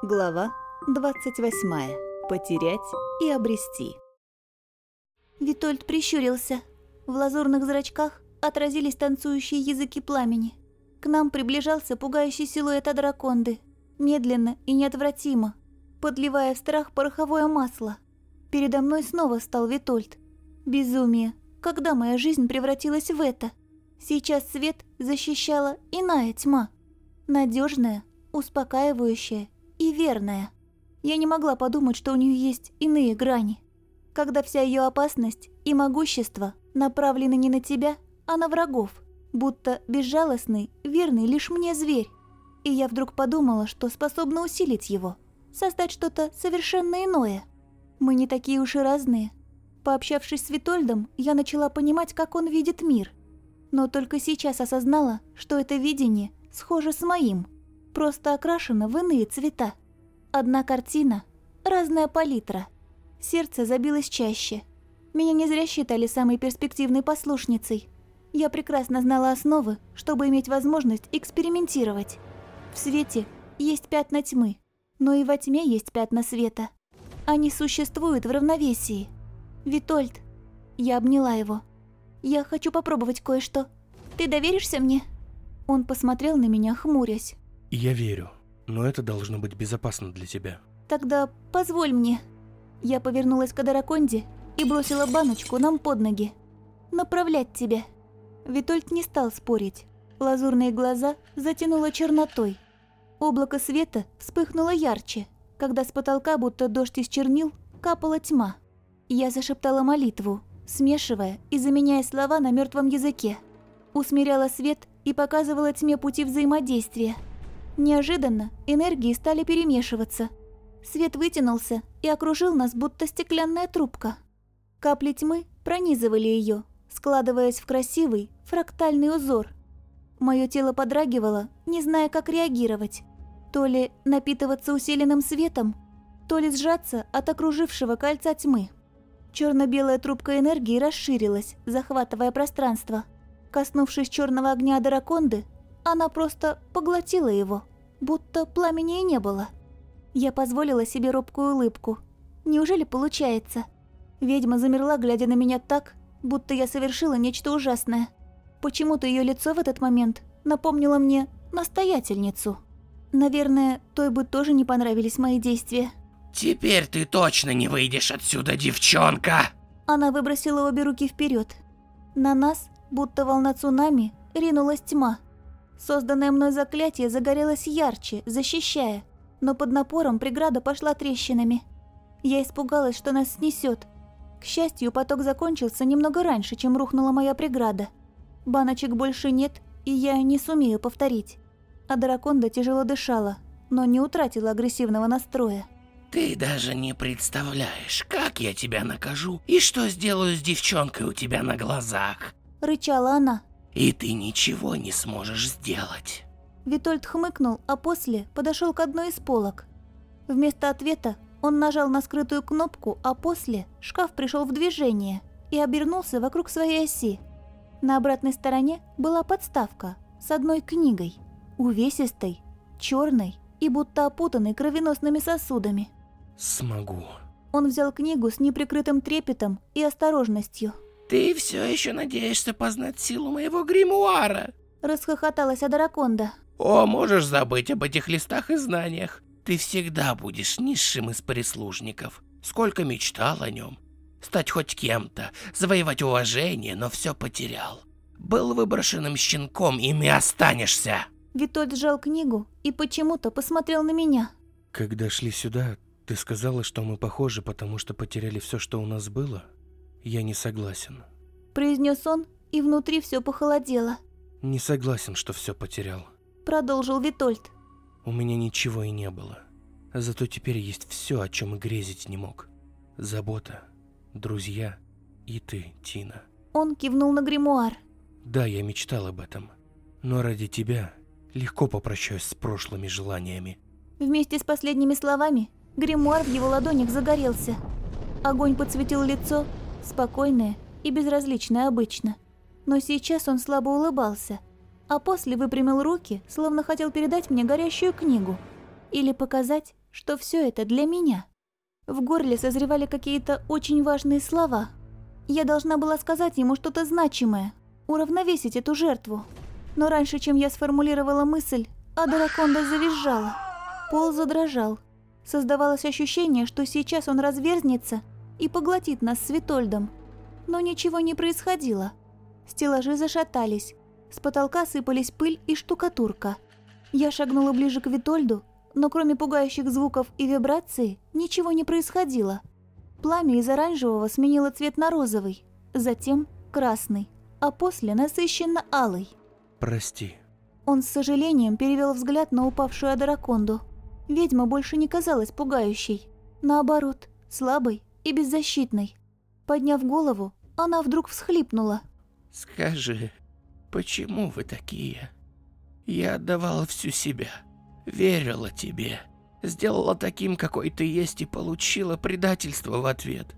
Глава 28. Потерять и обрести. Витольд прищурился. В лазурных зрачках отразились танцующие языки пламени. К нам приближался пугающий силуэт Адраконды. Медленно и неотвратимо, подливая в страх пороховое масло. Передо мной снова стал Витольд. Безумие. Когда моя жизнь превратилась в это? Сейчас свет защищала иная тьма. Надежная, успокаивающая и верная. Я не могла подумать, что у нее есть иные грани. Когда вся ее опасность и могущество направлены не на тебя, а на врагов, будто безжалостный, верный лишь мне зверь. И я вдруг подумала, что способна усилить его, создать что-то совершенно иное. Мы не такие уж и разные. Пообщавшись с Витольдом, я начала понимать, как он видит мир. Но только сейчас осознала, что это видение схоже с моим – просто окрашена в иные цвета. Одна картина, разная палитра. Сердце забилось чаще. Меня не зря считали самой перспективной послушницей. Я прекрасно знала основы, чтобы иметь возможность экспериментировать. В свете есть пятна тьмы, но и во тьме есть пятна света. Они существуют в равновесии. Витольд, я обняла его. Я хочу попробовать кое-что. Ты доверишься мне? Он посмотрел на меня, хмурясь. Я верю, но это должно быть безопасно для тебя. Тогда позволь мне. Я повернулась к Адараконде и бросила баночку нам под ноги. Направлять тебя. Витольд не стал спорить. Лазурные глаза затянуло чернотой. Облако света вспыхнуло ярче, когда с потолка, будто дождь из чернил, капала тьма. Я зашептала молитву, смешивая и заменяя слова на мертвом языке. Усмиряла свет и показывала тьме пути взаимодействия – Неожиданно энергии стали перемешиваться. Свет вытянулся и окружил нас, будто стеклянная трубка. Капли тьмы пронизывали ее, складываясь в красивый фрактальный узор. Мое тело подрагивало, не зная, как реагировать. То ли напитываться усиленным светом, то ли сжаться от окружившего кольца тьмы. Черно-белая трубка энергии расширилась, захватывая пространство. Коснувшись черного огня драконды, она просто поглотила его, будто пламени и не было. Я позволила себе робкую улыбку. Неужели получается? Ведьма замерла, глядя на меня так, будто я совершила нечто ужасное. Почему-то ее лицо в этот момент напомнило мне настоятельницу. Наверное, той бы тоже не понравились мои действия. «Теперь ты точно не выйдешь отсюда, девчонка!» Она выбросила обе руки вперед. На нас, будто волна цунами, ринулась тьма. Созданное мной заклятие загорелось ярче, защищая, но под напором преграда пошла трещинами. Я испугалась, что нас снесет. К счастью, поток закончился немного раньше, чем рухнула моя преграда. Баночек больше нет, и я не сумею повторить. А драконда тяжело дышала, но не утратила агрессивного настроя. «Ты даже не представляешь, как я тебя накажу и что сделаю с девчонкой у тебя на глазах!» Рычала она. И ты ничего не сможешь сделать. Витольд хмыкнул, а после подошел к одной из полок. Вместо ответа он нажал на скрытую кнопку, а после шкаф пришел в движение и обернулся вокруг своей оси. На обратной стороне была подставка с одной книгой, увесистой, черной и будто опутанной кровеносными сосудами. Смогу. Он взял книгу с неприкрытым трепетом и осторожностью. Ты все еще надеешься познать силу моего гримуара? Расхохоталась Адараконда. О, можешь забыть об этих листах и знаниях. Ты всегда будешь низшим из прислужников. Сколько мечтал о нем. Стать хоть кем-то, завоевать уважение, но все потерял. Был выброшенным щенком, им и останешься. Витольд сжал книгу и почему-то посмотрел на меня. Когда шли сюда, ты сказала, что мы похожи, потому что потеряли все, что у нас было? Я не согласен. Произнес он, и внутри все похолодело. Не согласен, что все потерял. Продолжил Витольд. У меня ничего и не было. Зато теперь есть все, о чем и грезить не мог. Забота, друзья и ты, Тина. Он кивнул на гримуар. Да, я мечтал об этом. Но ради тебя легко попрощаюсь с прошлыми желаниями. Вместе с последними словами гримуар в его ладонях загорелся. Огонь подсветил лицо, спокойное и безразличное обычно. Но сейчас он слабо улыбался, а после выпрямил руки, словно хотел передать мне горящую книгу или показать, что все это для меня. В горле созревали какие-то очень важные слова. Я должна была сказать ему что-то значимое, уравновесить эту жертву. Но раньше, чем я сформулировала мысль, Адараконда завизжала. Пол задрожал. Создавалось ощущение, что сейчас он разверзнется и поглотит нас с Витольдом. Но ничего не происходило. Стеллажи зашатались. С потолка сыпались пыль и штукатурка. Я шагнула ближе к Витольду, но кроме пугающих звуков и вибрации ничего не происходило. Пламя из оранжевого сменило цвет на розовый, затем красный, а после насыщенно алый. Прости. Он с сожалением перевел взгляд на упавшую Адараконду. Ведьма больше не казалась пугающей. Наоборот, слабой и беззащитной. Подняв голову, она вдруг всхлипнула. Скажи, почему вы такие? Я отдавала всю себя, верила тебе, сделала таким, какой ты есть, и получила предательство в ответ.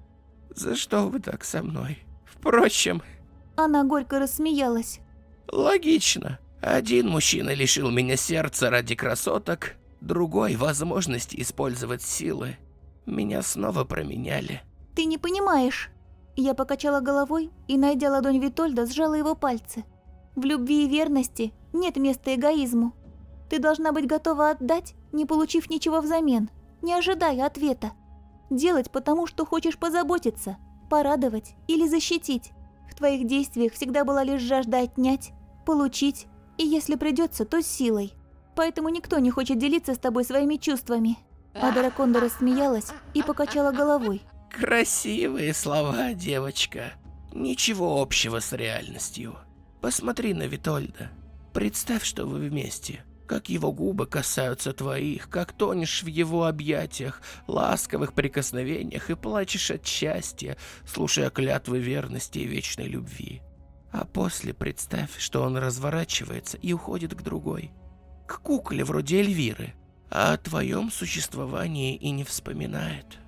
За что вы так со мной? Впрочем, Она горько рассмеялась. логично. Один мужчина лишил меня сердца ради красоток, другой – возможности использовать силы. Меня снова променяли. «Ты не понимаешь». Я покачала головой и, найдя ладонь Витольда, сжала его пальцы. В любви и верности нет места эгоизму. Ты должна быть готова отдать, не получив ничего взамен, не ожидая ответа. Делать потому, что хочешь позаботиться, порадовать или защитить. В твоих действиях всегда была лишь жажда отнять, получить, и если придется, то силой. Поэтому никто не хочет делиться с тобой своими чувствами. А Драконда рассмеялась и покачала головой. Красивые слова, девочка. Ничего общего с реальностью. Посмотри на Витольда. Представь, что вы вместе. Как его губы касаются твоих, как тонешь в его объятиях, ласковых прикосновениях и плачешь от счастья, слушая клятвы верности и вечной любви. А после представь, что он разворачивается и уходит к другой. К кукле вроде Эльвиры. А о твоем существовании и не вспоминает.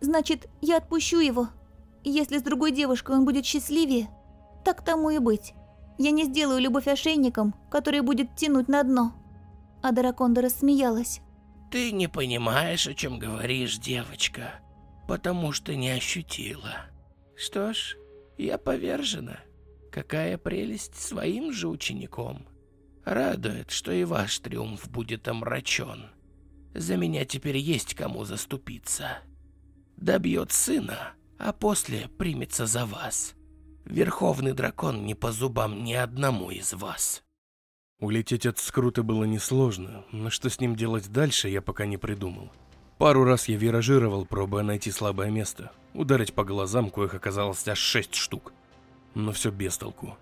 Значит, я отпущу его. Если с другой девушкой он будет счастливее, так тому и быть. Я не сделаю любовь ошейником, который будет тянуть на дно. А Драконда рассмеялась. Ты не понимаешь, о чем говоришь, девочка, потому что не ощутила. Что ж, я повержена. Какая прелесть своим же учеником. Радует, что и ваш триумф будет омрачен. За меня теперь есть кому заступиться. Добьет сына, а после примется за вас. Верховный дракон не по зубам ни одному из вас. Улететь от скрута было несложно, но что с ним делать дальше, я пока не придумал. Пару раз я виражировал, пробуя найти слабое место. Ударить по глазам, коих оказалось аж шесть штук. Но все без толку.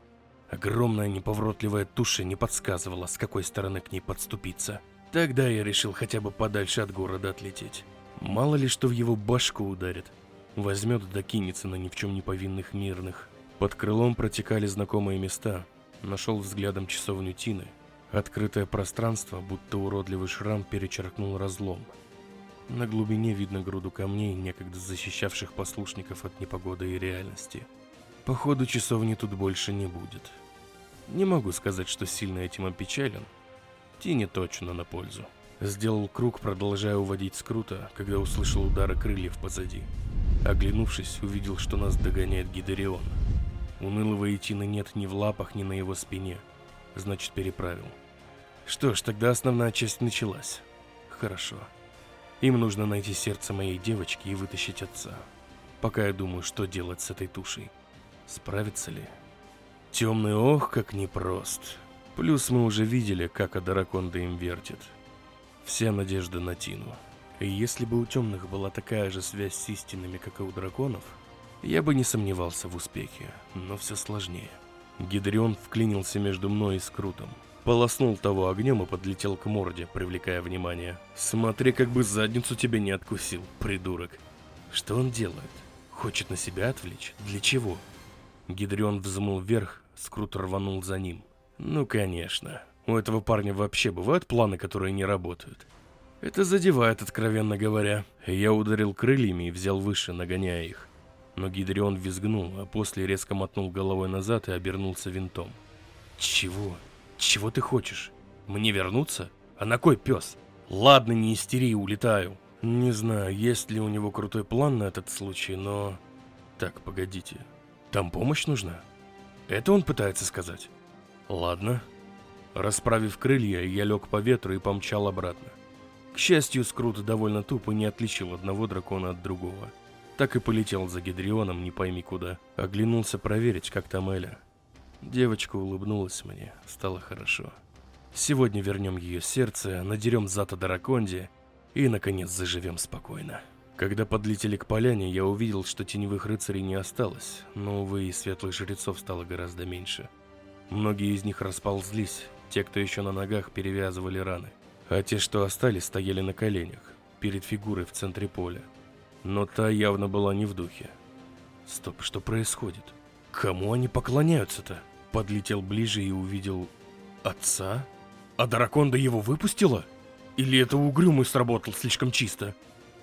Огромная неповоротливая туша не подсказывала, с какой стороны к ней подступиться. Тогда я решил хотя бы подальше от города отлететь. Мало ли что в его башку ударит. Возьмет да кинется на ни в чем не повинных мирных. Под крылом протекали знакомые места. Нашел взглядом часовню Тины. Открытое пространство, будто уродливый шрам, перечеркнул разлом. На глубине видно груду камней, некогда защищавших послушников от непогоды и реальности. Походу, часовни тут больше не будет. Не могу сказать, что сильно этим опечален. Тине точно на пользу. Сделал круг, продолжая уводить скрута, когда услышал удары крыльев позади. Оглянувшись, увидел, что нас догоняет Гидерион. Унылого Итины нет ни в лапах, ни на его спине. Значит, переправил. Что ж, тогда основная часть началась. Хорошо. Им нужно найти сердце моей девочки и вытащить отца. Пока я думаю, что делать с этой тушей. Справится ли? Темный ох, как непрост. Плюс мы уже видели, как Адараконда им вертит. Вся надежда на Тину. И если бы у темных была такая же связь с истинными, как и у драконов, я бы не сомневался в успехе, но все сложнее. Гидрион вклинился между мной и Скрутом. Полоснул того огнем и подлетел к морде, привлекая внимание. «Смотри, как бы задницу тебе не откусил, придурок!» Что он делает? Хочет на себя отвлечь? Для чего? Гидрион взмыл вверх, Скрут рванул за ним. Ну, конечно. У этого парня вообще бывают планы, которые не работают. Это задевает, откровенно говоря. Я ударил крыльями и взял выше, нагоняя их. Но Гидрион визгнул, а после резко мотнул головой назад и обернулся винтом. Чего? Чего ты хочешь? Мне вернуться? А на кой пес? Ладно, не истери, улетаю. Не знаю, есть ли у него крутой план на этот случай, но... Так, погодите. Там помощь нужна? Это он пытается сказать? Ладно. Расправив крылья, я лег по ветру и помчал обратно. К счастью, Скрут довольно тупо не отличил одного дракона от другого. Так и полетел за Гидрионом, не пойми куда. Оглянулся проверить, как там Эля. Девочка улыбнулась мне, стало хорошо. Сегодня вернем ее сердце, надерем зато Драконде и, наконец, заживем спокойно. Когда подлетели к поляне, я увидел, что теневых рыцарей не осталось, но, увы, и светлых жрецов стало гораздо меньше. Многие из них расползлись, те, кто еще на ногах, перевязывали раны. А те, что остались, стояли на коленях, перед фигурой в центре поля. Но та явно была не в духе. Стоп, что происходит? Кому они поклоняются-то? Подлетел ближе и увидел... Отца? А Драконда его выпустила? Или это угрюмый сработал слишком чисто?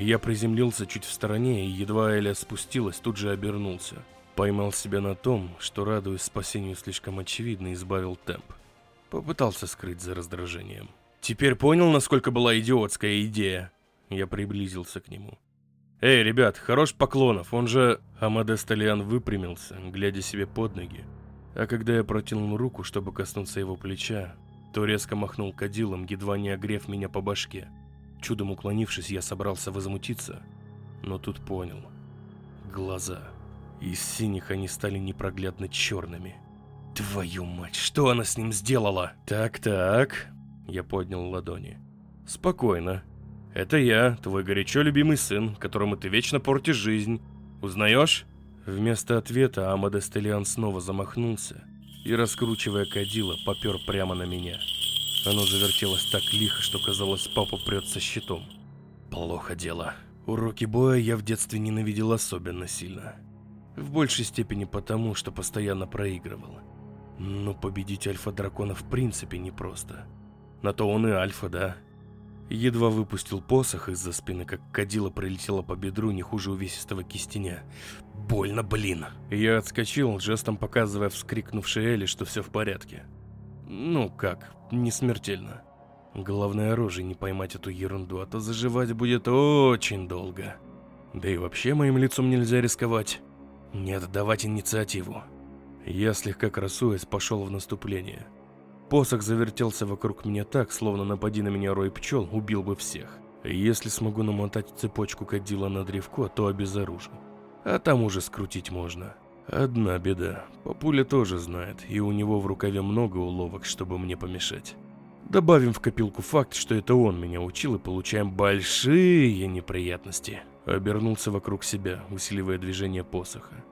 Я приземлился чуть в стороне, и едва Эля спустилась, тут же обернулся. Поймал себя на том, что, радуясь спасению слишком очевидно, избавил темп. Попытался скрыть за раздражением. Теперь понял, насколько была идиотская идея? Я приблизился к нему. «Эй, ребят, хорош поклонов, он же...» Амадес Талиан выпрямился, глядя себе под ноги. А когда я протянул руку, чтобы коснуться его плеча, то резко махнул кадилом, едва не огрев меня по башке. Чудом уклонившись, я собрался возмутиться, но тут понял. Глаза. Из синих они стали непроглядно черными. Твою мать, что она с ним сделала? Так-так. Я поднял ладони. Спокойно. Это я, твой горячо любимый сын, которому ты вечно портишь жизнь. Узнаешь? Вместо ответа Амадестелиан снова замахнулся и, раскручивая кадила, попер прямо на меня. Оно завертелось так лихо, что казалось, папа прет со щитом. Плохо дело. Уроки боя я в детстве ненавидел особенно сильно. В большей степени потому, что постоянно проигрывал. Но победить альфа-дракона в принципе непросто. На то он и альфа, да? Едва выпустил посох из-за спины, как кадила прилетела по бедру не хуже увесистого кистеня. Больно, блин. Я отскочил, жестом показывая вскрикнувшей Элли, что все в порядке. Ну как, не смертельно. Главное оружие не поймать эту ерунду, а то заживать будет очень долго. Да и вообще моим лицом нельзя рисковать. Не отдавать инициативу. Я слегка красуясь пошел в наступление. Посох завертелся вокруг меня так, словно напади на меня рой пчел, убил бы всех. Если смогу намотать цепочку кадила на древко, то обезоружу. А там уже скрутить можно. Одна беда. Папуля тоже знает, и у него в рукаве много уловок, чтобы мне помешать. Добавим в копилку факт, что это он меня учил, и получаем большие неприятности. Обернулся вокруг себя, усиливая движение посоха.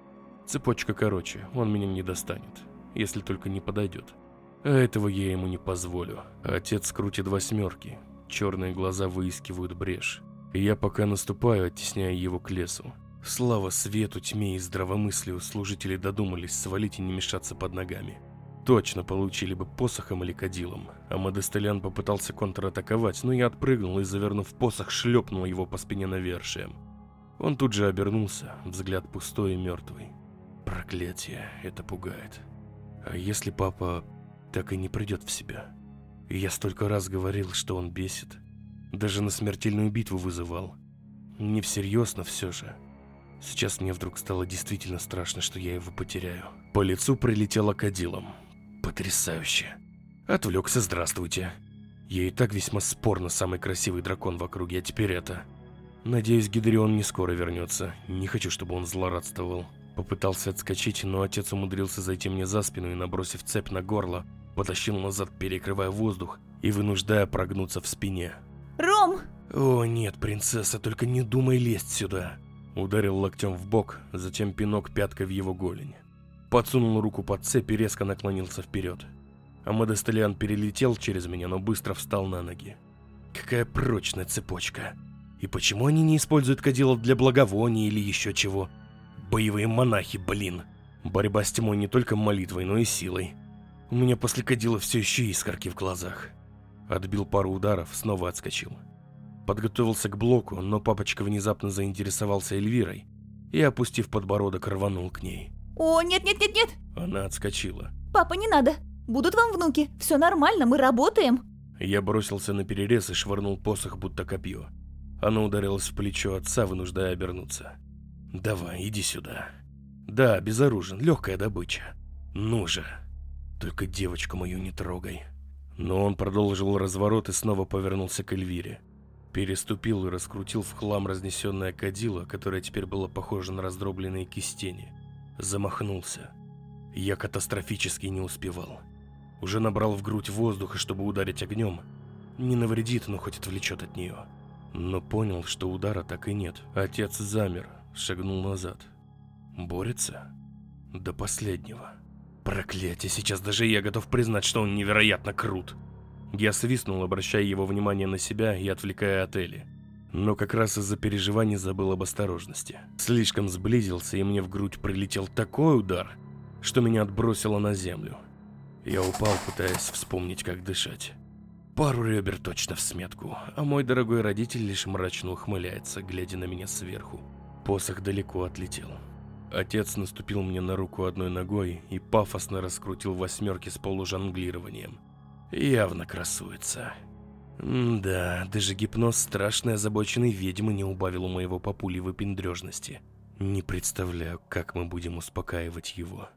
Цепочка короче, он меня не достанет, если только не подойдет. А этого я ему не позволю. Отец крутит восьмерки. Черные глаза выискивают брешь. Я пока наступаю, оттесняя его к лесу. Слава свету, тьме и здравомыслию служители додумались свалить и не мешаться под ногами. Точно получили бы посохом или кадилом. А Модестелян попытался контратаковать, но я отпрыгнул и, завернув посох, шлепнул его по спине навершием. Он тут же обернулся, взгляд пустой и мертвый. Проклятие, это пугает. А если папа так и не придет в себя. Я столько раз говорил, что он бесит. Даже на смертельную битву вызывал. Не всерьез, но все же. Сейчас мне вдруг стало действительно страшно, что я его потеряю. По лицу прилетело кадилом. Потрясающе. Отвлекся, здравствуйте. Я и так весьма спорно самый красивый дракон в округе, а теперь это. Надеюсь, Гидрион не скоро вернется. Не хочу, чтобы он злорадствовал. Попытался отскочить, но отец умудрился зайти мне за спину и, набросив цепь на горло, потащил назад, перекрывая воздух и вынуждая прогнуться в спине. Ром! «О нет, принцесса, только не думай лезть сюда!» Ударил локтем в бок, затем пинок пяткой в его голень. Подсунул руку под цепь и резко наклонился вперед. Амадестелиан перелетел через меня, но быстро встал на ноги. Какая прочная цепочка. И почему они не используют кадилов для благовония или еще чего? Боевые монахи, блин. Борьба с тьмой не только молитвой, но и силой. У меня после кадила все еще искорки в глазах. Отбил пару ударов, снова отскочил. Подготовился к блоку, но папочка внезапно заинтересовался Эльвирой и, опустив подбородок, рванул к ней. О, нет-нет-нет-нет! Она отскочила. Папа, не надо! Будут вам внуки, все нормально, мы работаем. Я бросился на перерез и швырнул посох, будто копье. Оно ударилось в плечо отца, вынуждая обернуться. «Давай, иди сюда». «Да, безоружен, легкая добыча. Ну же, только девочку мою не трогай». Но он продолжил разворот и снова повернулся к Эльвире. Переступил и раскрутил в хлам разнесенное кадило, которое теперь было похоже на раздробленные кистени. Замахнулся. Я катастрофически не успевал. Уже набрал в грудь воздуха, чтобы ударить огнем. Не навредит, но хоть отвлечет от нее. Но понял, что удара так и нет. Отец замер, шагнул назад. Борется? До последнего. Проклятие, сейчас даже я готов признать, что он невероятно крут. Я свистнул, обращая его внимание на себя и отвлекая от Элли. Но как раз из-за переживаний забыл об осторожности. Слишком сблизился, и мне в грудь прилетел такой удар, что меня отбросило на землю. Я упал, пытаясь вспомнить, как дышать. Пару ребер точно в сметку, а мой дорогой родитель лишь мрачно ухмыляется, глядя на меня сверху. Посох далеко отлетел. Отец наступил мне на руку одной ногой и пафосно раскрутил восьмерки с полужонглированием. Явно красуется. Да, даже гипноз страшной озабоченной ведьмы не убавил у моего папули выпендрежности. Не представляю, как мы будем успокаивать его.